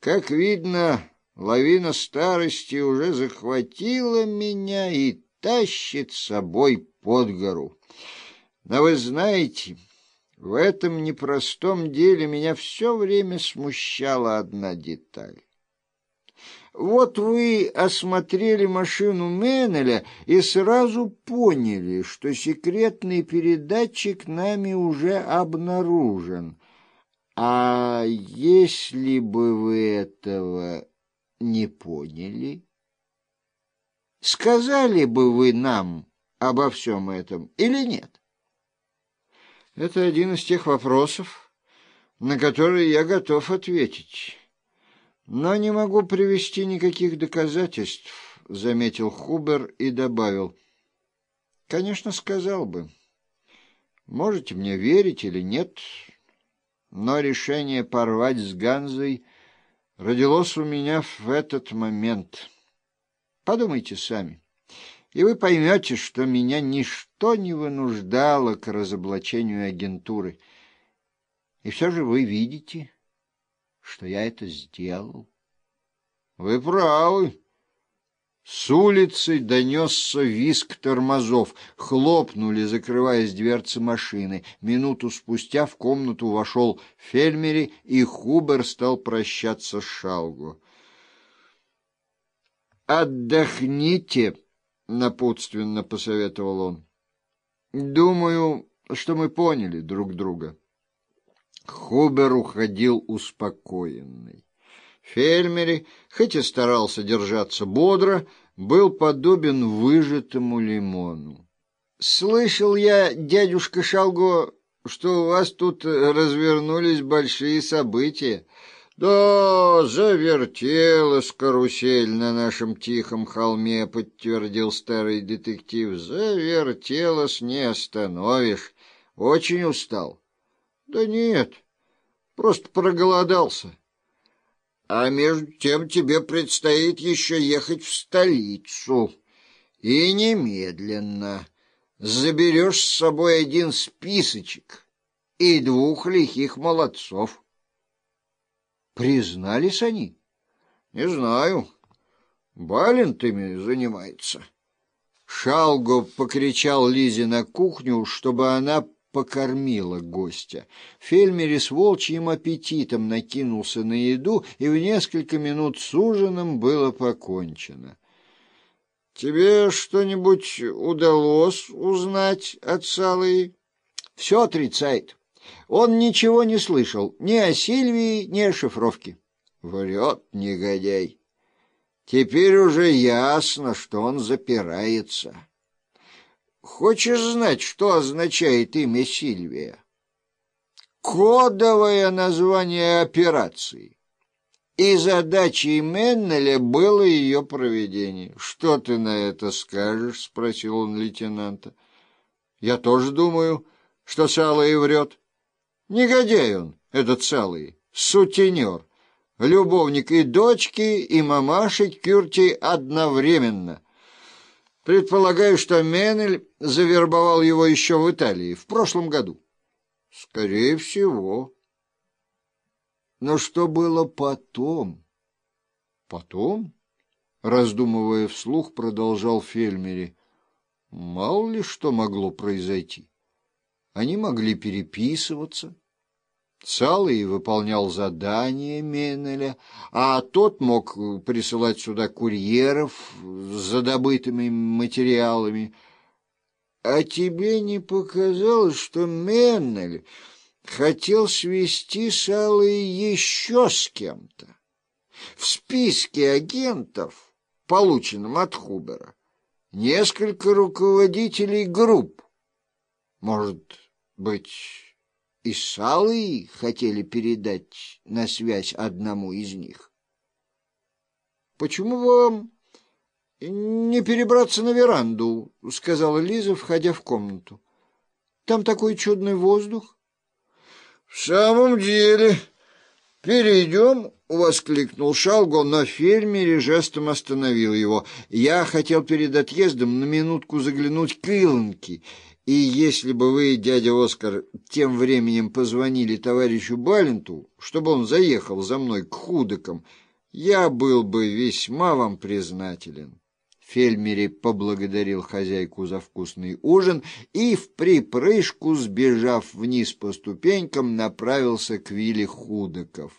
Как видно, лавина старости уже захватила меня и тащит с собой под гору. Но вы знаете, в этом непростом деле меня все время смущала одна деталь. Вот вы осмотрели машину Меннеля и сразу поняли, что секретный передатчик нами уже обнаружен. А если бы вы этого не поняли, сказали бы вы нам обо всем этом или нет? Это один из тех вопросов, на которые я готов ответить. Но не могу привести никаких доказательств, — заметил Хубер и добавил. Конечно, сказал бы. Можете мне верить или нет, но решение порвать с Ганзой родилось у меня в этот момент. Подумайте сами, и вы поймете, что меня ничто не вынуждало к разоблачению агентуры. И все же вы видите что я это сделал. Вы правы. С улицы донесся визг тормозов. Хлопнули, закрываясь дверцы машины. Минуту спустя в комнату вошел Фельмери, и Хубер стал прощаться с Шалгу. «Отдохните», — напутственно посоветовал он. «Думаю, что мы поняли друг друга». Хубер уходил успокоенный. Фельмери, хоть и старался держаться бодро, был подобен выжатому лимону. «Слышал я, дядюшка Шалго, что у вас тут развернулись большие события». «Да, завертелась карусель на нашем тихом холме», — подтвердил старый детектив. «Завертелась, не остановишь. Очень устал». Да нет, просто проголодался. А между тем тебе предстоит еще ехать в столицу. И немедленно заберешь с собой один списочек и двух лихих молодцов. Признались они? Не знаю. Балентами занимается. Шалго покричал Лизе на кухню, чтобы она покормила гостя. Фельмери с волчьим аппетитом накинулся на еду, и в несколько минут с ужином было покончено. — Тебе что-нибудь удалось узнать от Салы? — Все отрицает. Он ничего не слышал ни о Сильвии, ни о шифровке. — Врет, негодяй. Теперь уже ясно, что он запирается. — Хочешь знать, что означает имя Сильвия? Кодовое название операции. И задачей Меннеля было ее проведение. «Что ты на это скажешь?» — спросил он лейтенанта. «Я тоже думаю, что Салый врет. Негодяй он, этот Салый, сутенер, любовник и дочки, и мамаши Кюрти одновременно». Предполагаю, что Менель завербовал его еще в Италии, в прошлом году. Скорее всего. Но что было потом? Потом, раздумывая вслух, продолжал Фельмери, мало ли что могло произойти. Они могли переписываться, Салый выполнял задания Меннеля, а тот мог присылать сюда курьеров с добытыми материалами. А тебе не показалось, что Меннель хотел свести Салый еще с кем-то? В списке агентов, полученном от Хубера, несколько руководителей групп. Может быть и Салы хотели передать на связь одному из них. — Почему вам не перебраться на веранду? — сказала Лиза, входя в комнату. — Там такой чудный воздух. — В самом деле, перейдем, — воскликнул Шалго, но фермер жестом остановил его. Я хотел перед отъездом на минутку заглянуть к Илонке И если бы вы, дядя Оскар, тем временем позвонили товарищу Баленту, чтобы он заехал за мной к худокам, я был бы весьма вам признателен. Фельмери поблагодарил хозяйку за вкусный ужин и, в припрыжку, сбежав вниз по ступенькам, направился к вилле худоков.